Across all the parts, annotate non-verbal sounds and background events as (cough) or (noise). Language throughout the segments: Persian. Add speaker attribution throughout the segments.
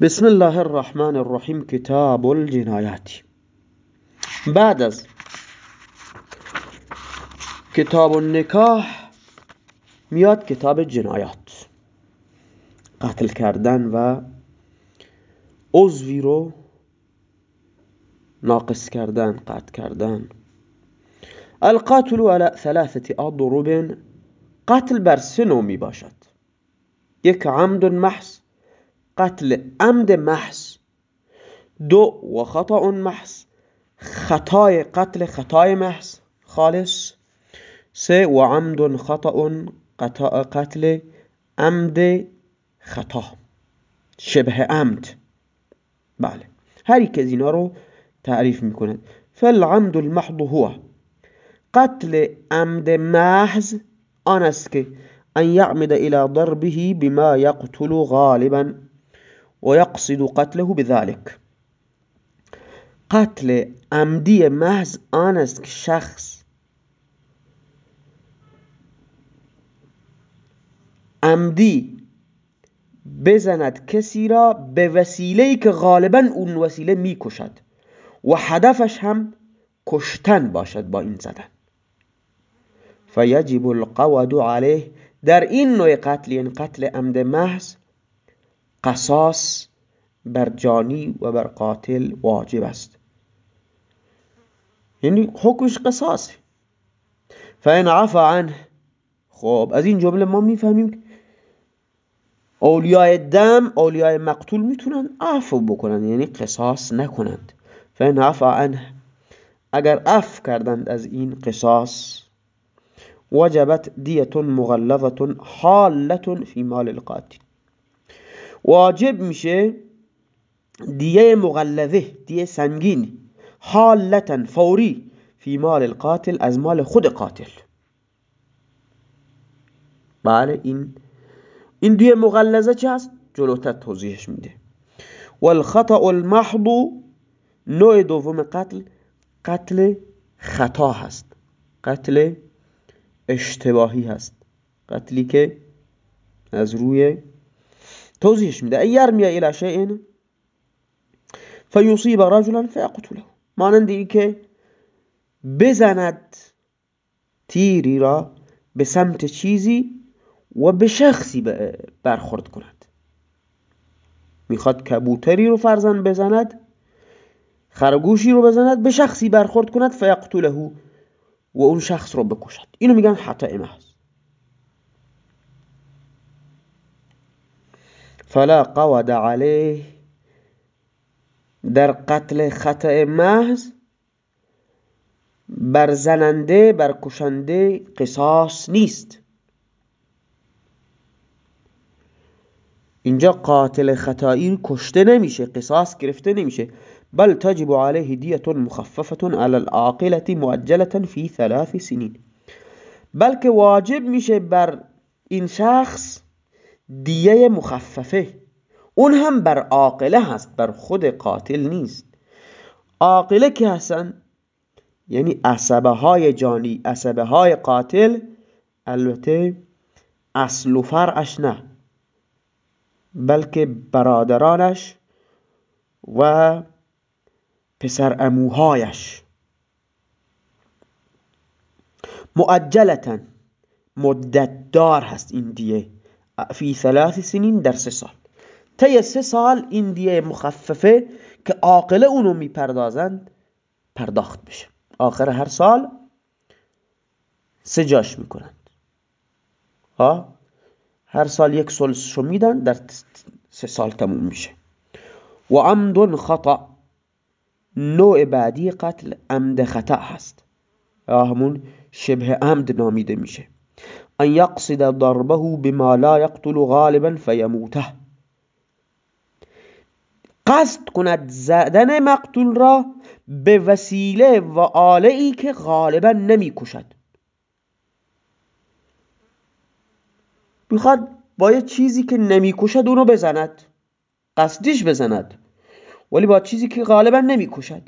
Speaker 1: بسم الله الرحمن الرحیم کتاب الجنایات بعد از کتاب النکاح میاد کتاب جنایات قتل کردن و عضوی رو ناقص کردن قتل کردن القاتل على ثلاثة اضرب قتل بر سه نوع می باشد یک عمد محض قتل عمد محض. دو و خطأ محض. خطای قتل خطای محض. خالص. سه و عمد خطأ قتل عمد خطأ. شبه عمد. بله. هر یک از اینا رو تعریف میکنه فالعمد المحض هو. قتل عمد محض آن است که أن یعمد إلى ضربه بما يقتل غالبا. ويقصد قتله بذلك. قتل عمدی محض آن است که شخص عمدی بزند کسی را به وسیله که غالبا اون وسیله می‌کشد و هدفش هم کشتن باشد با این زدن. فیجب القود علیه. در این نوع قتل یعنی قتل عمد محض قصاص بر جانی و بر قاتل واجب است. یعنی حکمش قصاص. فین عفا عنه. خب از این جمله ما می‌فهمیم اولیای دم اولیای مقتول می‌تونن عفو بکنن یعنی قصاص نکنند. فین عفا عنه. اگر عفو کردند از این قصاص وجبت دیت مغلظة حالة فی مال القاتل. واجب میشه دیه مغلظه دیه سنگین حالتا فوری فی مال القاتل از مال خود قاتل بله این این دیه مغلظه چه هست؟ جلوتر توضیحش میده والخطأ المحض نوع دوم قتل قتل خطا هست قتل اشتباهی هست قتلی که از روی توضیحش میده ای یرمی الى شیء فیصیب رجلا فیقتله. مانند این که بزند تیری را به سمت چیزی و به شخصی برخورد کند. می‌خواد کبوتری رو فرزن بزند خرگوشی رو بزند به شخصی برخورد کند فیقتله و اون شخص رو بکشد. اینو میگن حتی محض فلا قود علیه در قتل خطأ محض بر زننده بر کشنده قصاص نیست. اینجا قاتل خطایی کشته نمیشه قصاص گرفته نمیشه. بل تجب عليه دیت مخففة على العاقلة مؤجلة في ثلاث سنین. بلکه واجب میشه بر این شخص دیه مخففه. اون هم بر عاقله هست بر خود قاتل نیست. عاقله که هستن؟ یعنی عصبه های جانی عصبه های قاتل. البته اصل و فرعش نه بلکه برادرانش و پسر اموهایش. مؤجلتا مدت دار هست این دیه. فی ثلاث سنین در سه سال. طی سه سال این دیه مخففه که عاقله اونو می‌پردازند پرداخت بشه. آخر هر سال سه جاش می‌کنند. ها؟ هر سال یک سلسشو میدن در سه سال تموم میشه. و عمد خطا نوع بعدی قتل عمد خطا هست. همون شبه عمد نامیده میشه. ان یقصد ضربه بما لا يقتل غالبا فیموته قصد کند زدن مقتول را به وسیله و آله ای که غالبا نمی کشد می‌خواد با یه چیزی که نمی کشد اونو بزند. قصدیش بزند. ولی با چیزی که غالبا نمی کشد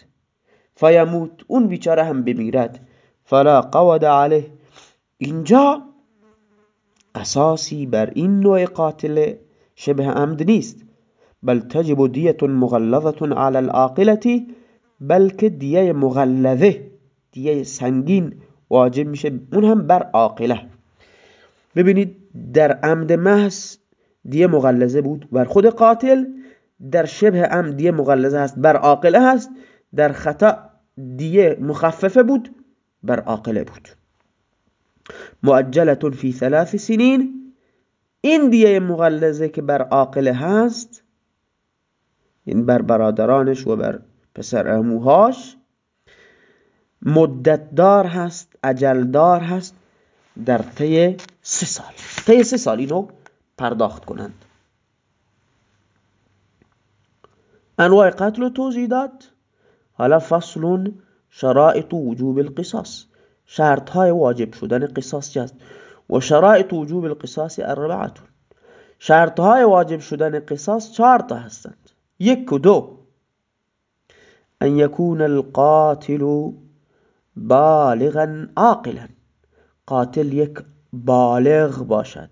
Speaker 1: فیموت اون بیچاره هم بمیرد. فلا قود علیه. اینجا قصاصی بر این نوع قاتل شبه عمد نیست بل تجب دیت مغلظة على العاقلة بلکه دیه مغلظه دیه سنگین واجب میشه. اون هم بر عاقله. ببینید در عمد محض دیه مغلظه بود بر خود قاتل در شبه عمد دیه مغلظه هست بر عاقله هست در خطا دیه مخففه بود بر عاقله بود. معجلة فی ثلاث سنین این دیه مغلظه که بر عاقله هست این بر برادرانش و بر پسر اموهاش. مدتدار هست اجلدار هست. در طی سه سال. طی سه سال اینو پرداخت کنند. انواع قتل و توضیح داد حالا فصل شرائط وجوب القصاص. شرط های واجب شدن قصاص چه و شرائط وجوب القصاص اربعتون شرط های واجب شدن قصاص چهار هستند. یک و دو. ان يكون القاتل بالغا عاقلا. قاتل یک بالغ باشد.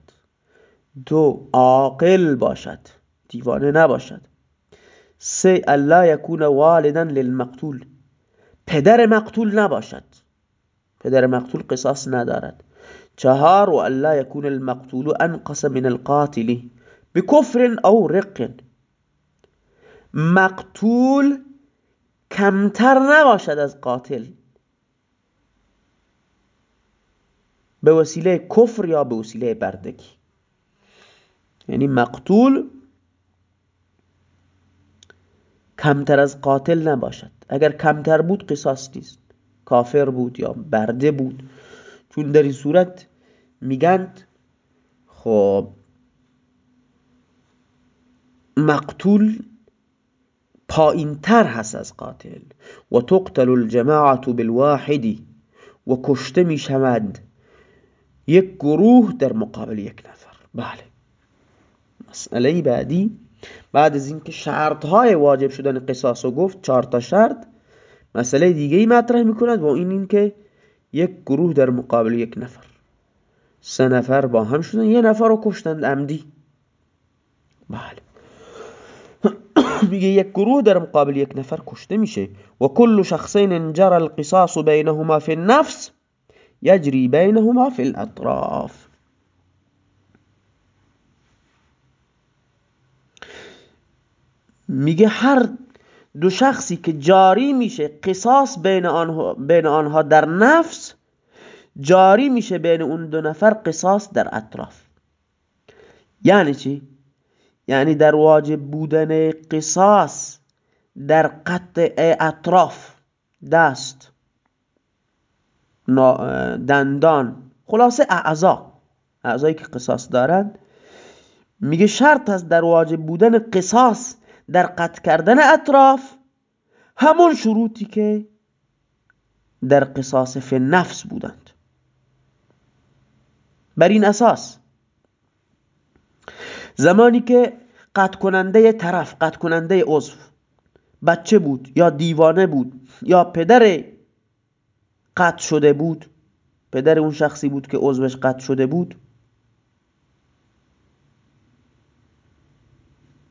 Speaker 1: دو عاقل باشد. دیوانه نباشد. سه الا یکون والدا للمقتول. پدر مقتول نباشد. پدر مقتول قصاص ندارد. چهار و الا یکون المقتول انقص من القاتل بکفر او رق مقتول کمتر نباشد از قاتل. به وسیله کفر یا به وسیله بردگی. یعنی مقتول کمتر از قاتل نباشد. اگر کمتر بود قصاص نیست. کافر بود یا برده بود. چون در این صورت میگند خب مقتول پایینتر هست از قاتل. و تقتل الجماعة بالواحدی و کشته می شود یک گروه در مقابل یک نفر. بله. مسئله بعدی بعد از اینکه شرط های واجب شدن قصاص رو گفت چهار تا شرط. مسئله دیگه ای مطرح می‌کند و این اینکه یک گروه در مقابل یک نفر. سه نفر با هم شدن یه نفر رو کشتند عمدی. بله. (coughs) میگه یک گروه در مقابل یک نفر کشته میشه. و کل شخصین جرى القصاص بینهما فی النفس یجری بینهما فی الاطراف. میگه هر دو شخصی که جاری میشه قصاص بین آنها, بین آنها در نفس جاری میشه بین اون دو نفر قصاص در اطراف. یعنی چی؟ یعنی در واجب بودن قصاص در قطع اطراف دست دندان خلاصه اعضا. اعضایی که قصاص دارند میگه شرط است در واجب بودن قصاص در قطع کردن اطراف. همون شروطی که در قصاص فی نفس بودند. بر این اساس زمانی که قطع کننده طرف قطع کننده عضو بچه بود یا دیوانه بود یا پدر قطع شده بود پدر اون شخصی بود که عضوش قطع شده بود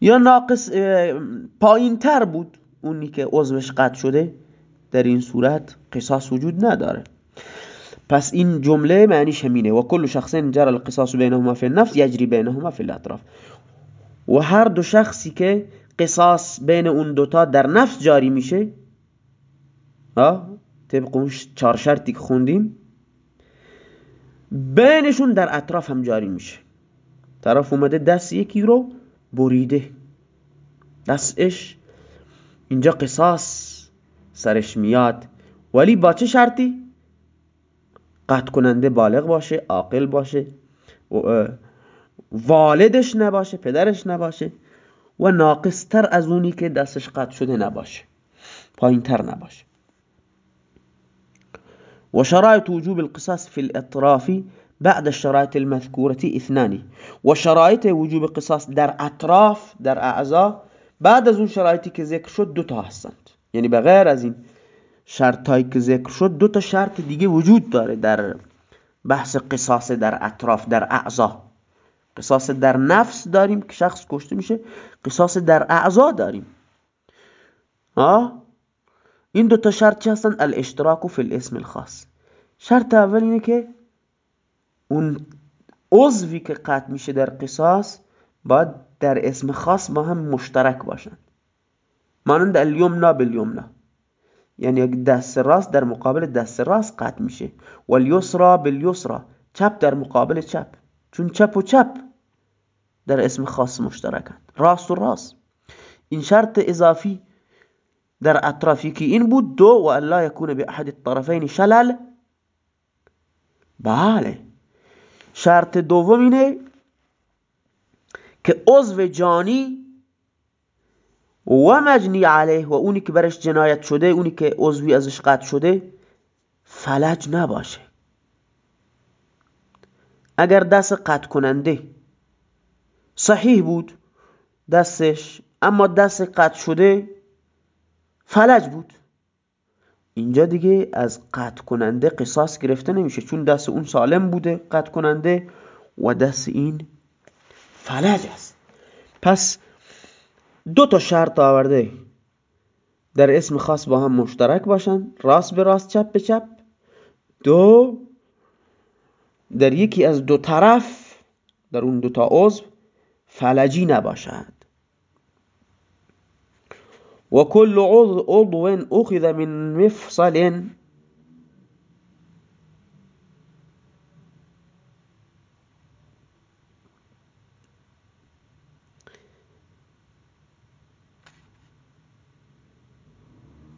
Speaker 1: یا ناقص پایین تر بود اونی که عضوش قطع شده؟ در این صورت قصاص وجود نداره. پس این جمله معنیش همینه. و کل شخص جرى القصاص بینهما فی النفس یجری بینهما فی الاطراف. و هر دو شخصی که قصاص بین اون دوتا در نفس جاری میشه طبق اون چهار شرطی که خوندیم بینشون در اطراف هم جاری میشه. طرف اومده دست یکی رو بریده. دستش اینجا قصاص سرش میاد. ولی با چه شرطی؟ قطع کننده بالغ باشه عاقل باشه و والدش نباشه پدرش نباشه و ناقصتر از اونی که دستش قطع شده نباشه پایین تر نباشه. و شرایط وجوب القصاص في الاطراف بعد الشرائط المذكورة اثنان. و وجوب قصاص در اطراف در اعضا. بعد از اون شرایطی که ذکر شد دو تا هستند. یعنی بغیر از این شرطایی که ذکر شد دو تا شرط دیگه وجود داره در بحث قصاص در اطراف در اعضا. قصاص در نفس داریم که شخص کشته میشه قصاص در اعضا داریم. آه این دو تا شرط چه هستن الاشتراک فی الاسم الخاص. شرط اول اینه که اون عضوی که قطع میشه در قصاص باید در اسم خاص با هم مشترک باشن. مانند الیمنا بالیمنا. یعنی دست راست در مقابل دست راست قطع میشه. و الیسرا بالیسرا. چپ در مقابل چپ. چون چپ و چپ در اسم خاص مشترکند. راست و راست. این شرط اضافی در اطرافی که این بود دو و الا یکون به احد الطرفین شلل. بله. شرط دوم اینه که عضو جانی و مجنی علیه و اونی که برش جنایت شده اونی که عضوی ازش قطع شده فلج نباشه. اگر دست قطع کننده صحیح بود دستش اما دست قطع شده فلج بود. اینجا دیگه از قطع کننده قصاص گرفته نمیشه چون دست اون سالم بوده قطع کننده و دست این فلج است. پس دو تا شرط آورده در اسم خاص با هم مشترک باشن راست به راست چپ به چپ. دو در یکی از دو طرف در اون دو تا عضو فلجی نباشد. و کل عضو اخذ من مفصل.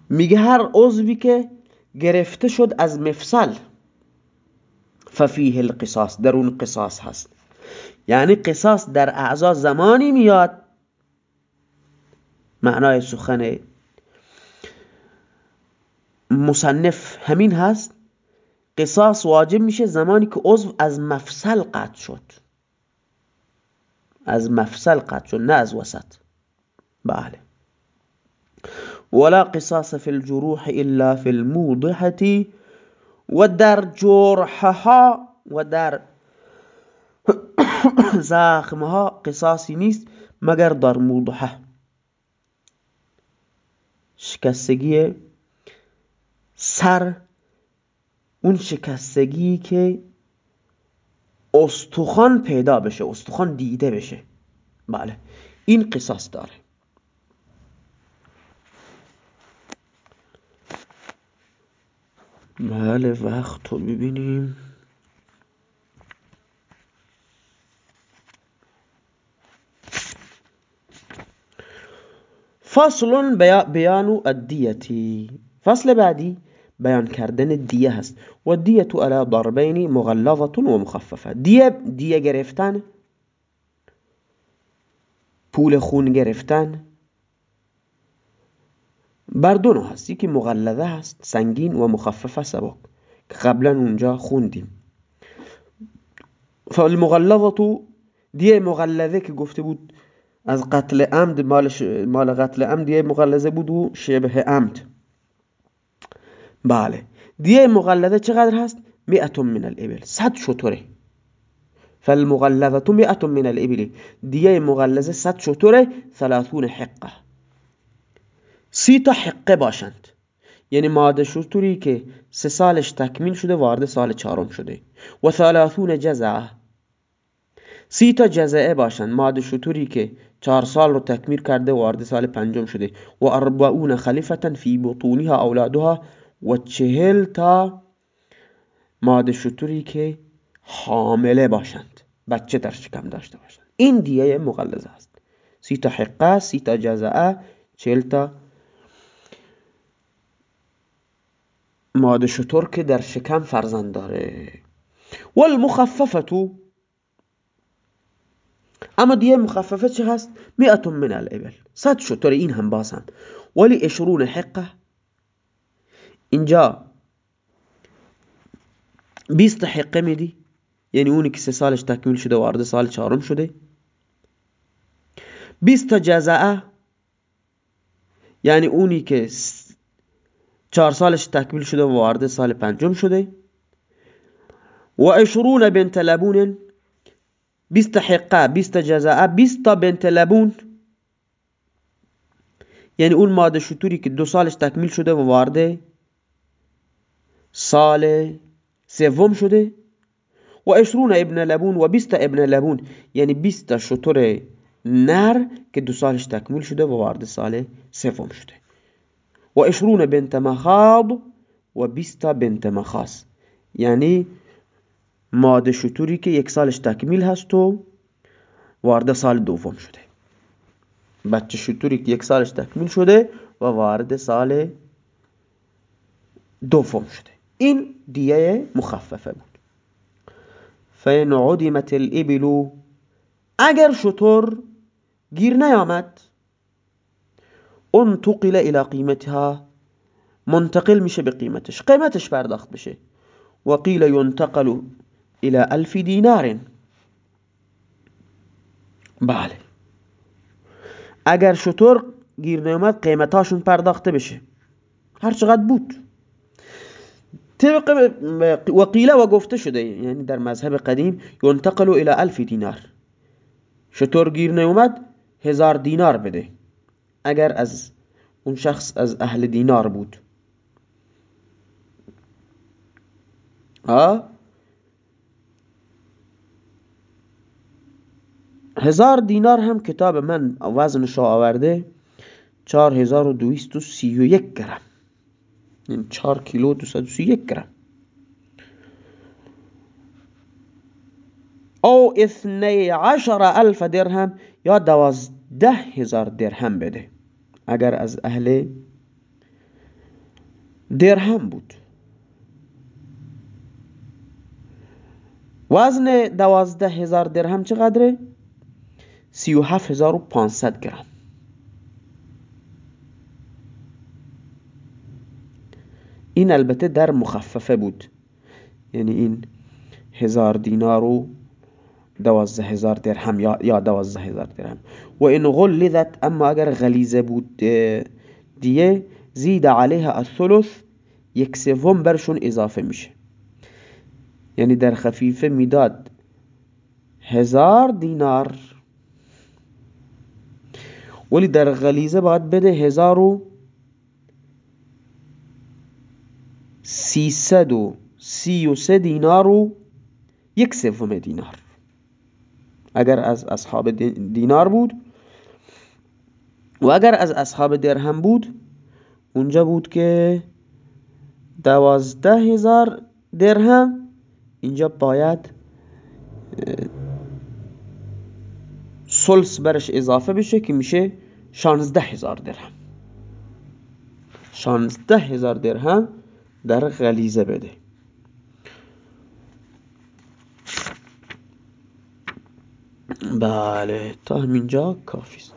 Speaker 1: میگه هر عضوی که گرفته شد از مفصل ففیه القصاص در اون قصاص هست. یعنی قصاص در اعضا زمانی میاد معنای سخن مصنف همین هست. قصاص واجب میشه زمانی که عضو از مفصل قطع شد. از مفصل قطع شد نه از وسط. بله. ولا قصاص في الجروح الا في الموضحة و در جرحها و در (coughs) زخمها قصاصی نیست مگر در موضحه شکستگی سر اون شکستگی که استخوان پیدا بشه استخوان دیده بشه. بله این قصاص داره. بله وقت رو ببینیم فصل بیان الدیتی. فصل بعدی بیان کردن دیه هست. و دیه علی ضربین مغلظه و مخففه دیه دیه گرفتن پول خون گرفتن. بر دو نوع هست. یکی مغلظه هست سنگین و مخففه سبک. که قبلا اونجا خوندیم. فالمغلظه دیه مغلظه که گفته بود از قتل عمد مال, قتل عمد دیه مغلظه بود و شبه عمد. بله. دیه مغلظه چقدر هست؟ مئت من الابل. صد شطوره. فالمغلظه مئت من الابل. دیه مغلظه صد شطوره ثلاثون حقه. سی تا حقه باشند. یعنی ماده شطوری که سه سالش تکمیل شده وارد سال چهارم شده. و ثلاثون جزعه. سی تا جزعه باشند. ماده شطوری که چهار سال رو تکمیل کرده وارد سال پنجم شده. و اربعون خلیفتا فی بطونها اولادها و چهل تا ماده شطوری که حامله باشند. بچه در شکم داشته باشند. این دیه مغلظه است. سی تا حقه سی تا جزعه چهل تا ماده شطور که در شکم فرزند داره. و المخففه اما دیه مخففه چه هست؟ مئت من الابل. صد شطور این هم باسند ولی اشرون حقه. اینجا بیست حقه میدی. یعنی اونی که سه سالش تکمیل شده وارد سال چهارم شده. بیست جزعه. یعنی اونی که چهار سالش تکمیل شده و وارد سال پنجم شده. و اشرون بنت لبون 20 حقه 20 جزاء 20 تا بنت لبون. یعنی اون ماده شطوری که دو سالش تکمیل شده و وارده. سال سوم شده. و اشرون ابن لبون و 20 ابن لبون. یعنی 20 شطور نر که دو سالش تکمیل شده و وارد سال سوم شده. و اشرون بنت مخاض و 20 بنت مخاص. یعنی ماده شطوری که یک سالش تکمیل هست و وارد سال دوم شده. بچه شطوری که یک سالش تکمیل شده و وارد سال دوم شده. این دیه مخففه بود. فین عدمت الابل اگر شطور گیر نیامد انتقل الى قیمتها منتقل میشه به قیمتش قیمتش پرداخت بشه. و قیل ينتقل الى الف دینار بله. اگر شطور گیر نیومد قیمتاشون پرداخته بشه. هر چقدر بود. طبق وقیله و گفته شده یعنی در مذهب قدیم ينتقل الى الف دینار. شطور گیر نیومد هزار دینار بده. اگر از اون شخص از اهل دینار بود. هزار دینار هم کتاب من وزنش آورده چار هزار و دویست و سی و یک گرم. یعنی چار کیلو دوست و سی یک گرم. او اثنی عشر الف درهم یا دوازده هزار درهم بده. اگر از اهل درهم بود. وزن دوازده هزار درهم چقدره؟ سی و هفت هزار و پانصد گرم. این البته در مخففه بود. یعنی این هزار دینار و دوازده هزار درهم یا دوازده هزار درهم. و این غلظت اما اگر غلیزه بود دیه زید علیها الثلث یک سوم برشون اضافه میشه. یعنی در خفیفه می‌داد هزار دینار ولی در غلیزه باید بده هزار و سیصد و سی و سه دینار و یک سوم دینار. اگر از اصحاب دینار بود و اگر از اصحاب درهم بود اونجا بود که دوازده هزار درهم اینجا باید سلس برش اضافه بشه که میشه شانزده هزار درهم شانزده هزار درهم در غلیزه بده بله تا همینجا کافیست